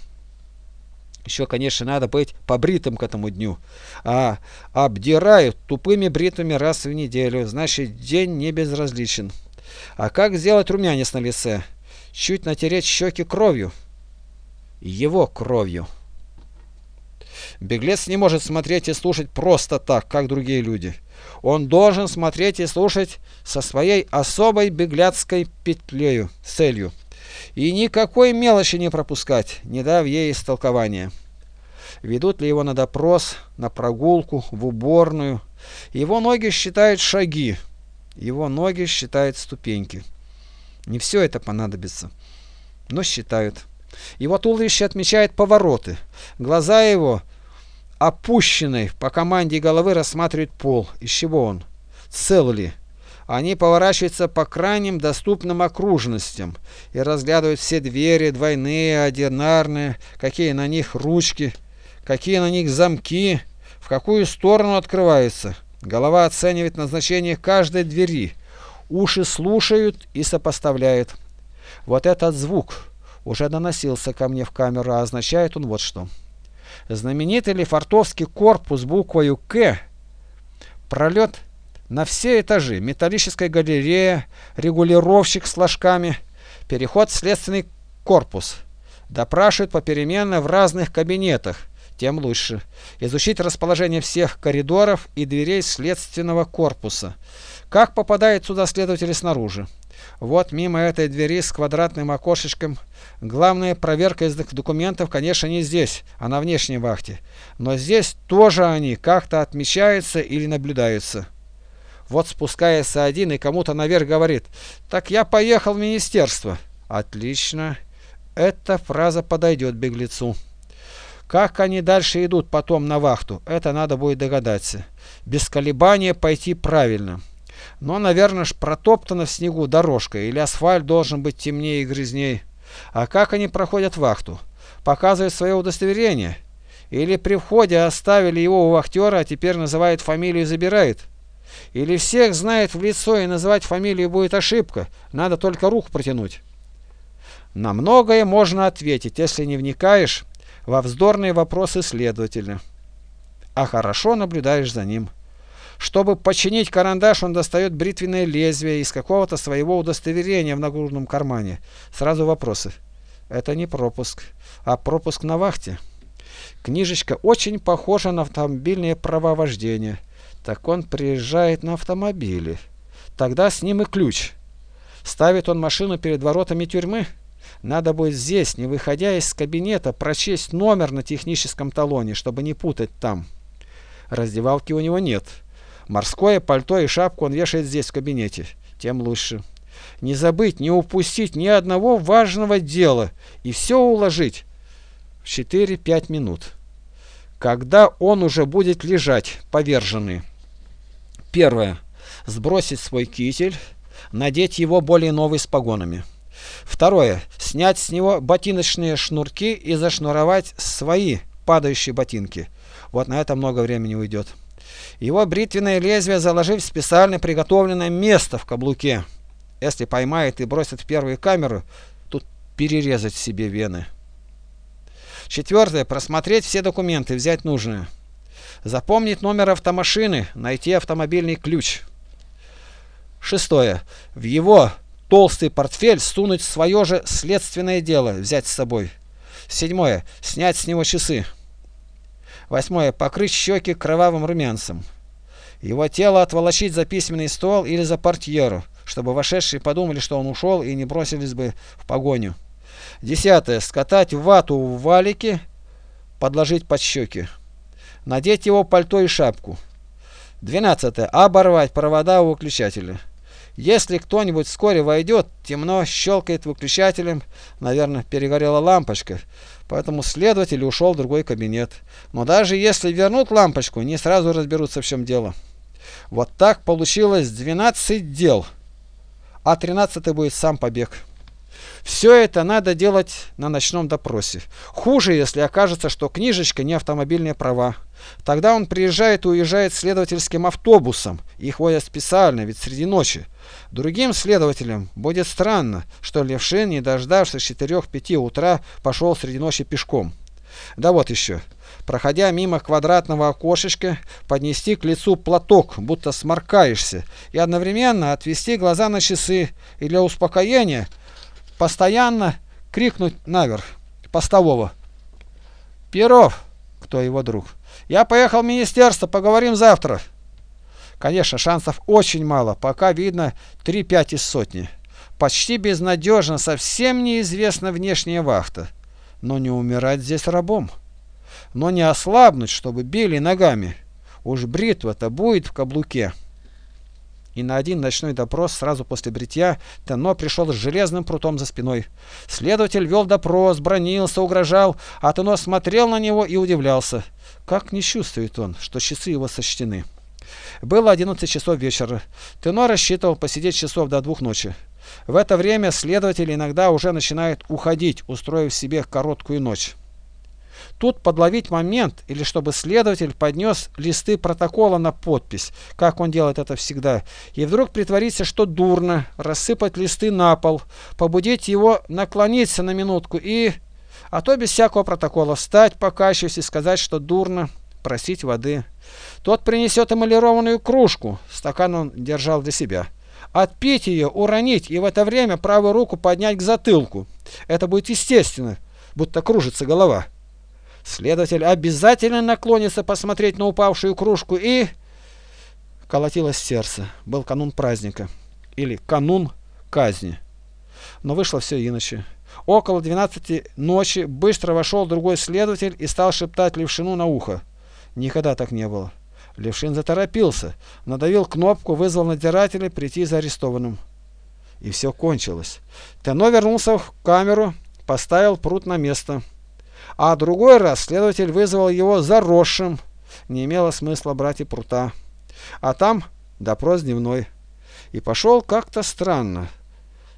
Еще, конечно, надо быть побритым к этому дню. А обдирают тупыми бритвами раз в неделю, значит, день не безразличен. А как сделать румянец на лице? Чуть натереть щеки кровью. Его кровью. Беглец не может смотреть и слушать просто так, как другие люди. Он должен смотреть и слушать со своей особой беглядской петлею, целью и никакой мелочи не пропускать, не дав ей истолкования. Ведут ли его на допрос, на прогулку, в уборную. Его ноги считают шаги, его ноги считают ступеньки. Не все это понадобится, но считают. Его туловище отмечает повороты. Глаза его, опущенные по команде головы, рассматривают пол. Из чего он? Цел ли? Они поворачиваются по крайним доступным окружностям и разглядывают все двери, двойные, одинарные, какие на них ручки, какие на них замки, в какую сторону открываются. Голова оценивает назначение каждой двери, уши слушают и сопоставляют. Вот этот звук уже доносился ко мне в камеру, а означает он вот что. Знаменитый лефортовский корпус буквою «К» пролет на все этажи, металлическая галерея, регулировщик с ложками, переход в следственный корпус. Допрашивают попеременно в разных кабинетах, тем лучше. Изучить расположение всех коридоров и дверей следственного корпуса. Как попадает сюда следователи снаружи? Вот мимо этой двери с квадратным окошечком. Главная проверка из документов, конечно, не здесь, а на внешней вахте. Но здесь тоже они как-то отмечаются или наблюдаются. Вот спускается один и кому-то наверх говорит, «Так я поехал в министерство». Отлично. Эта фраза подойдет беглецу. Как они дальше идут потом на вахту, это надо будет догадаться. Без колебания пойти правильно. Но, наверное, ж протоптана в снегу дорожка, или асфальт должен быть темнее и грязнее. А как они проходят вахту? Показывают свое удостоверение? Или при входе оставили его у вахтера, а теперь называют фамилию и забирают? Или всех знает в лицо и называть фамилию будет ошибка, надо только руку протянуть. На многое можно ответить, если не вникаешь во вздорные вопросы следователя. А хорошо наблюдаешь за ним. Чтобы починить карандаш, он достает бритвенное лезвие из какого-то своего удостоверения в нагрудном кармане. Сразу вопросы. Это не пропуск, а пропуск на вахте. Книжечка очень похожа на автомобильные права вождения. Так он приезжает на автомобиле. Тогда с ним и ключ. Ставит он машину перед воротами тюрьмы. Надо будет здесь, не выходя из кабинета, прочесть номер на техническом талоне, чтобы не путать там. Раздевалки у него нет. Морское пальто и шапку он вешает здесь в кабинете. Тем лучше. Не забыть, не упустить ни одного важного дела и все уложить в 4-5 минут. Когда он уже будет лежать, поверженный. Первое. Сбросить свой китель, надеть его более новый с погонами. Второе. Снять с него ботиночные шнурки и зашнуровать свои падающие ботинки. Вот на это много времени уйдет. Его бритвенное лезвие заложить в специально приготовленное место в каблуке. Если поймает и бросит в первую камеру, тут перерезать себе вены. Четвертое. Просмотреть все документы, взять нужное. Запомнить номер автомашины, найти автомобильный ключ. Шестое. В его толстый портфель сунуть свое же следственное дело, взять с собой. Седьмое. Снять с него часы. Восьмое. Покрыть щеки кровавым румянцем. Его тело отволочить за письменный стол или за портьеру, чтобы вошедшие подумали, что он ушел и не бросились бы в погоню. Десятое. Скатать вату в валике, подложить под щеки надеть его пальто и шапку. 12. Оборвать провода у выключателя. Если кто-нибудь вскоре войдет, темно, щелкает выключателем, наверное, перегорела лампочка, поэтому следователь ушел в другой кабинет. Но даже если вернут лампочку, не сразу разберутся, в чем дело. Вот так получилось 12 дел, а 13 будет сам побег. Все это надо делать на ночном допросе. Хуже, если окажется, что книжечка не автомобильные права. Тогда он приезжает и уезжает следовательским автобусом. Их водят специально, ведь среди ночи. Другим следователям будет странно, что Левшин, не дождавшись 4-5 утра, пошел среди ночи пешком. Да вот еще. Проходя мимо квадратного окошечка, поднести к лицу платок, будто сморкаешься, и одновременно отвести глаза на часы, и для успокоения постоянно крикнуть наверх постового. «Перов!» Кто его друг? «Я поехал в министерство, поговорим завтра!» Конечно, шансов очень мало, пока видно 3-5 из сотни. Почти безнадежно, совсем неизвестна внешняя вахта. Но не умирать здесь рабом. Но не ослабнуть, чтобы били ногами. Уж бритва-то будет в каблуке. И на один ночной допрос сразу после бритья Тено пришел с железным прутом за спиной. Следователь вел допрос, бронился, угрожал, а Тено смотрел на него и удивлялся. Как не чувствует он, что часы его сочтены. Было 11 часов вечера. Тено рассчитывал посидеть часов до двух ночи. В это время следователь иногда уже начинает уходить, устроив себе короткую ночь. Тут подловить момент, или чтобы следователь поднес листы протокола на подпись, как он делает это всегда, и вдруг притвориться, что дурно, рассыпать листы на пол, побудить его наклониться на минутку и... А то без всякого протокола встать, покачиваясь и сказать, что дурно, просить воды. Тот принесет эмалированную кружку, стакан он держал для себя. Отпить ее, уронить и в это время правую руку поднять к затылку. Это будет естественно, будто кружится голова. Следователь обязательно наклонится посмотреть на упавшую кружку и... Колотилось сердце. Был канун праздника. Или канун казни. Но вышло все иначе. Около 12 ночи быстро вошел другой следователь и стал шептать Левшину на ухо. Никогда так не было. Левшин заторопился, надавил кнопку, вызвал надзирателя прийти за арестованным. И все кончилось. Тено вернулся в камеру, поставил пруд на место. А другой раз следователь вызвал его заросшим. Не имело смысла брать и прута. А там допрос дневной. И пошел как-то странно.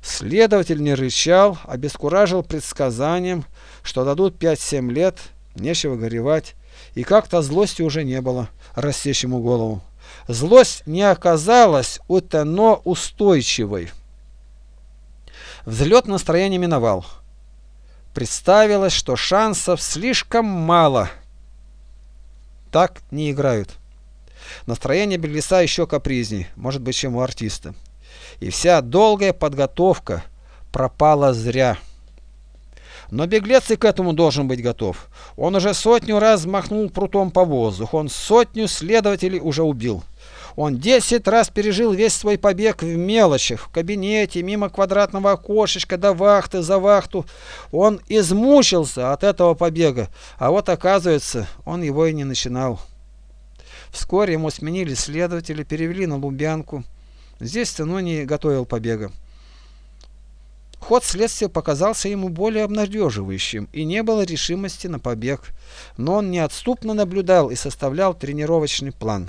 Следователь не рычал, обескуражил предсказанием, что дадут 5-7 лет, нечего горевать. И как-то злости уже не было, рассечь ему голову. Злость не оказалась у Тено устойчивой. Взлет настроения миновал. Представилось, что шансов слишком мало. Так не играют. Настроение беглеца еще капризней, может быть, чем у артиста. И вся долгая подготовка пропала зря. Но беглец и к этому должен быть готов. Он уже сотню раз махнул прутом по воздуху, он сотню следователей уже убил. Он десять раз пережил весь свой побег в мелочах, в кабинете, мимо квадратного окошечка, до вахты, за вахту. Он измучился от этого побега, а вот оказывается, он его и не начинал. Вскоре ему сменили следователя, перевели на Лубянку. Здесь Теноний готовил побега. Ход следствия показался ему более обнадеживающим, и не было решимости на побег, но он неотступно наблюдал и составлял тренировочный план.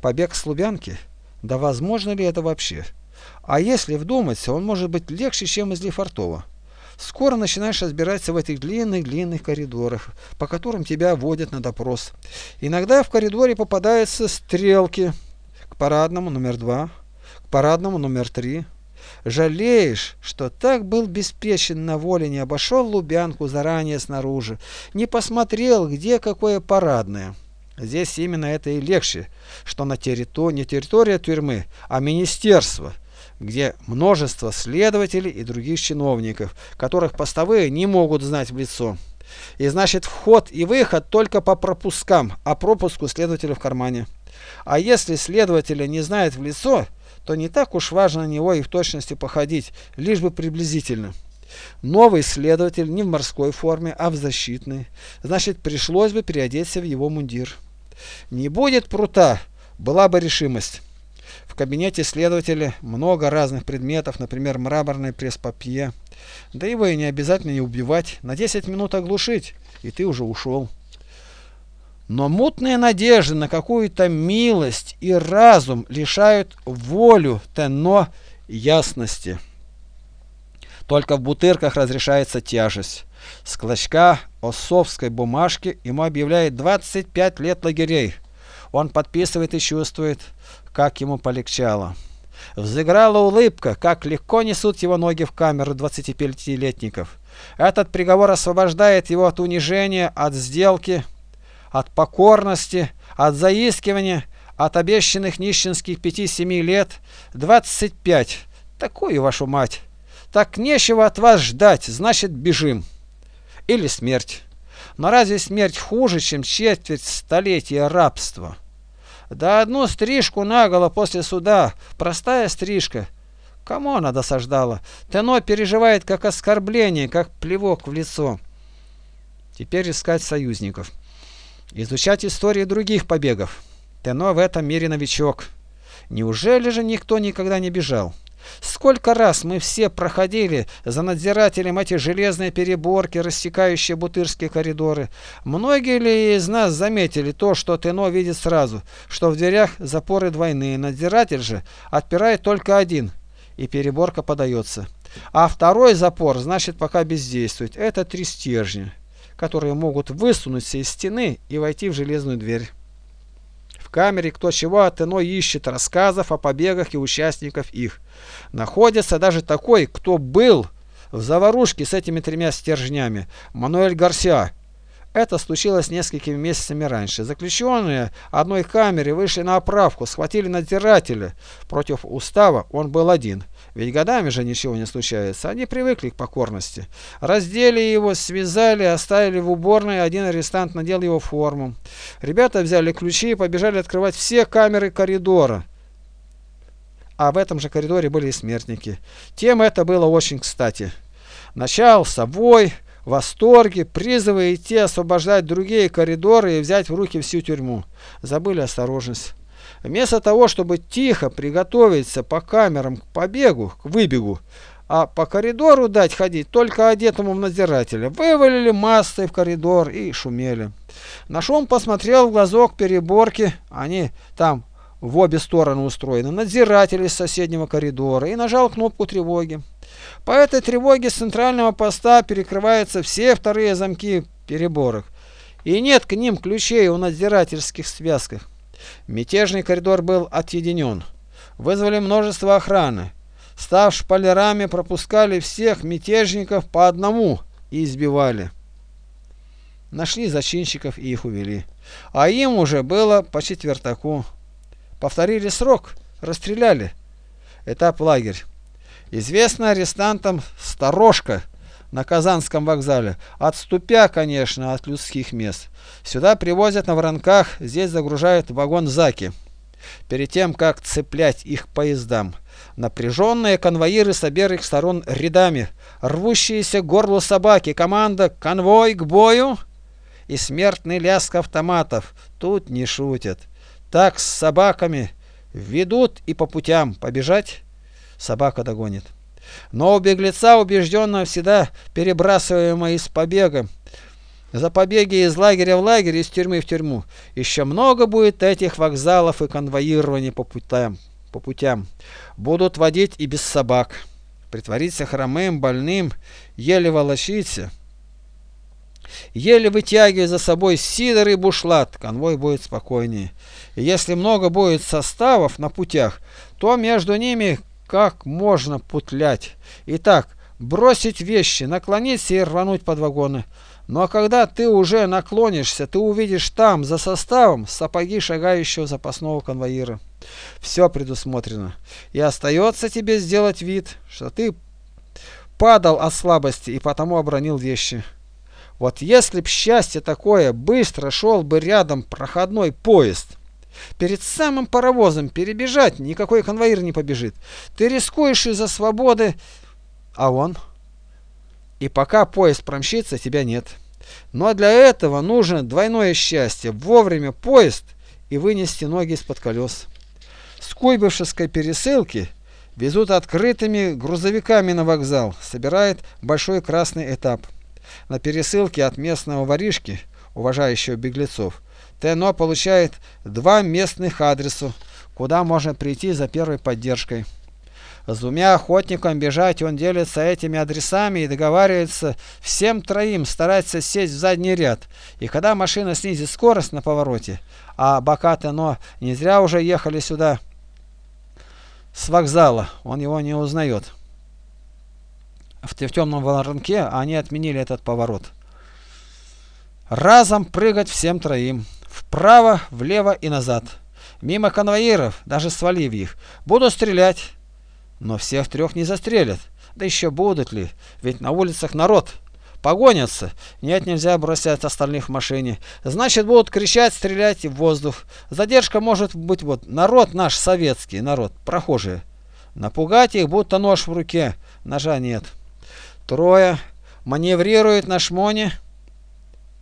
Побег с Лубянки? Да возможно ли это вообще? А если вдуматься, он может быть легче, чем из Лефортова. Скоро начинаешь разбираться в этих длинных-длинных коридорах, по которым тебя водят на допрос. Иногда в коридоре попадаются стрелки к парадному номер два, к парадному номер три. Жалеешь, что так был беспечен на воле, не обошел Лубянку заранее снаружи, не посмотрел, где какое парадное. Здесь именно это и легче, что на территории, не территория тюрьмы, а министерство, где множество следователей и других чиновников, которых постовые не могут знать в лицо. И значит вход и выход только по пропускам, а пропуск у следователя в кармане. А если следователя не знает в лицо, то не так уж важно на него и в точности походить, лишь бы приблизительно. Новый следователь не в морской форме, а в защитной. Значит, пришлось бы переодеться в его мундир. Не будет прута, была бы решимость. В кабинете следователя много разных предметов, например, мраморный пресс-папье. Да его и не обязательно не убивать, на 10 минут оглушить, и ты уже ушел. Но мутные надежды на какую-то милость и разум лишают волю Тенно ясности. Только в бутырках разрешается тяжесть. С клочка осовской бумажки ему объявляет 25 лет лагерей. Он подписывает и чувствует, как ему полегчало. Взыграла улыбка, как легко несут его ноги в камеру 25-летников. Этот приговор освобождает его от унижения, от сделки, от покорности, от заискивания, от обещанных нищенских 5-7 лет. 25. Такую вашу мать. Так нечего от вас ждать, значит бежим. Или смерть. Но разве смерть хуже, чем четверть столетия рабства? Да одну стрижку наголо после суда, простая стрижка. Кому она досаждала? Тено переживает как оскорбление, как плевок в лицо. Теперь искать союзников. Изучать истории других побегов. Тено в этом мире новичок. Неужели же никто никогда не бежал? Сколько раз мы все проходили за надзирателем эти железные переборки, рассекающие бутырские коридоры. Многие ли из нас заметили то, что Тено видит сразу, что в дверях запоры двойные, надзиратель же отпирает только один, и переборка подается. А второй запор, значит, пока бездействует. Это три стержня, которые могут высунуться из стены и войти в железную дверь. Камере кто чего от иной ищет рассказов о побегах и участников их. Находится даже такой, кто был в заварушке с этими тремя стержнями. Мануэль Гарсиа. Это случилось несколькими месяцами раньше. Заключенные одной камеры вышли на оправку, схватили надзирателя. Против устава он был один. Ведь годами же ничего не случается. Они привыкли к покорности. Раздели его, связали, оставили в уборной. Один арестант надел его форму. Ребята взяли ключи и побежали открывать все камеры коридора. А в этом же коридоре были и смертники. Тем это было очень кстати. Начался вой восторге, призывы идти освобождать другие коридоры и взять в руки всю тюрьму. Забыли осторожность. Вместо того, чтобы тихо приготовиться по камерам к побегу, к выбегу, а по коридору дать ходить только одетому в надзирателя, вывалили массой в коридор и шумели. На шум посмотрел в глазок переборки, они там в обе стороны устроены, надзиратели из соседнего коридора и нажал кнопку тревоги. По этой тревоге с центрального поста перекрываются все вторые замки переборок, и нет к ним ключей у надзирательских связках. Мятежный коридор был отъединен. Вызвали множество охраны. Став шпалерами, пропускали всех мятежников по одному и избивали. Нашли зачинщиков и их увели. А им уже было по четвертаку. Повторили срок, расстреляли. Этап лагерь. Известно арестантам сторожка на Казанском вокзале, отступя, конечно, от людских мест. Сюда привозят на воронках, здесь загружают вагон заки. Перед тем, как цеплять их поездам, напряженные конвоиры с обеих сторон рядами, рвущиеся к горлу собаки, команда «Конвой к бою!» и смертный лязг автоматов. Тут не шутят. Так с собаками ведут и по путям побежать собака догонит. Но у беглеца убежденно всегда перебрасываемого из побега, за побеги из лагеря в лагерь, из тюрьмы в тюрьму. Еще много будет этих вокзалов и конвоирований по путям. По путям. Будут водить и без собак. Притвориться хромым, больным, еле волочиться. Еле вытягивая за собой сидор и бушлат, конвой будет спокойнее. И если много будет составов на путях, то между ними как можно путлять? Итак, бросить вещи, наклониться и рвануть под вагоны. Но когда ты уже наклонишься, ты увидишь там, за составом, сапоги шагающего запасного конвоира. Все предусмотрено. И остается тебе сделать вид, что ты падал от слабости и потому обронил вещи. Вот если б счастье такое, быстро шел бы рядом проходной поезд, Перед самым паровозом перебежать никакой конвоир не побежит. Ты рискуешь из-за свободы, а он? И пока поезд промчится, тебя нет. Но для этого нужно двойное счастье. Вовремя поезд и вынести ноги из-под колес. С Куйбышевской пересылки везут открытыми грузовиками на вокзал, собирает большой красный этап. На пересылке от местного воришки, уважающего беглецов, ТНО получает два местных адреса, куда можно прийти за первой поддержкой. С двумя охотникам бежать он делится этими адресами и договаривается всем троим старается сесть в задний ряд. И когда машина снизит скорость на повороте, а бока ТНО не зря уже ехали сюда с вокзала, он его не узнает. В темном воронке они отменили этот поворот. Разом прыгать всем троим. Вправо, влево и назад. Мимо конвоиров, даже свалив их. Буду стрелять. Но всех трех не застрелят. Да еще будут ли? Ведь на улицах народ. Погонятся. Нет, нельзя бросать остальных в машине. Значит, будут кричать, стрелять в воздух. Задержка может быть вот народ наш советский, народ, прохожие. Напугать их, будто нож в руке. Ножа нет. Трое маневрируют на шмоне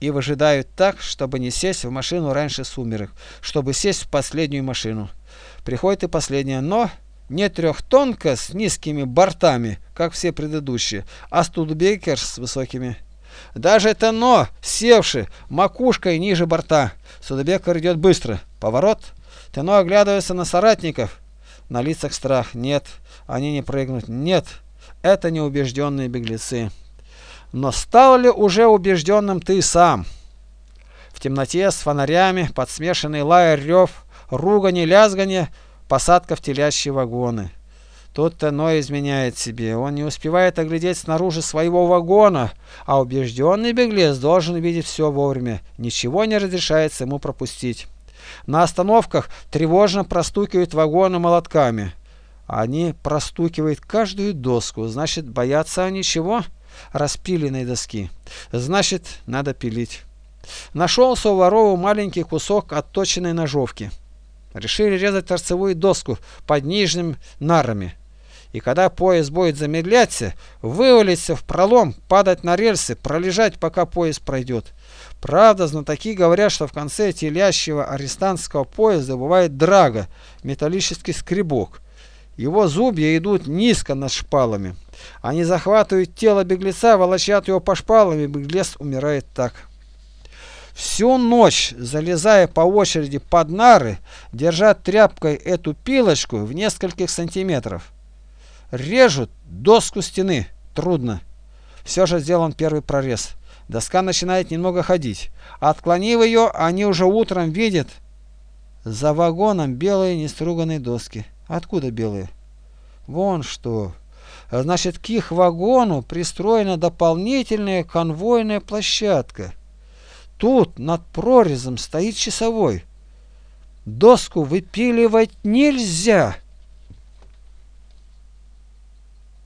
и выжидают так, чтобы не сесть в машину раньше сумерек, чтобы сесть в последнюю машину. Приходит и последняя, но не трехтонка с низкими бортами, как все предыдущие, а студбекер с высокими. Даже это но, севший, макушкой ниже борта. Судебекер идет быстро. Поворот. Тено оглядывается на соратников. На лицах страх. Нет, они не прыгнут. Нет, это неубежденные беглецы. Но стал ли уже убежденным ты сам? В темноте с фонарями, подсмешанный лай рев, ругань и лязганье, посадка в телящие вагоны. Тут-то Ной изменяет себе. Он не успевает оглядеть снаружи своего вагона, а убежденный беглец должен видеть все вовремя. Ничего не разрешается ему пропустить. На остановках тревожно простукивают вагоны молотками. Они простукивают каждую доску, значит, боятся они чего? Распиленной доски. Значит, надо пилить. Нашелся у ворова маленький кусок отточенной ножовки. Решили резать торцевую доску под нижним нарами. И когда поезд будет замедляться, вывалиться в пролом, падать на рельсы, пролежать, пока поезд пройдет. Правда, знатоки говорят, что в конце телящего арестантского поезда бывает драга, металлический скребок. Его зубья идут низко над шпалами. Они захватывают тело беглеца, волочат его по шпалам, и беглец умирает так. Всю ночь, залезая по очереди под нары, держат тряпкой эту пилочку в нескольких сантиметров. Режут доску стены. Трудно. Все же сделан первый прорез. Доска начинает немного ходить. Отклонив ее, они уже утром видят за вагоном белые неструганные доски. Откуда белые? Вон что. Значит, к их вагону пристроена дополнительная конвойная площадка. Тут над прорезом стоит часовой. Доску выпиливать нельзя.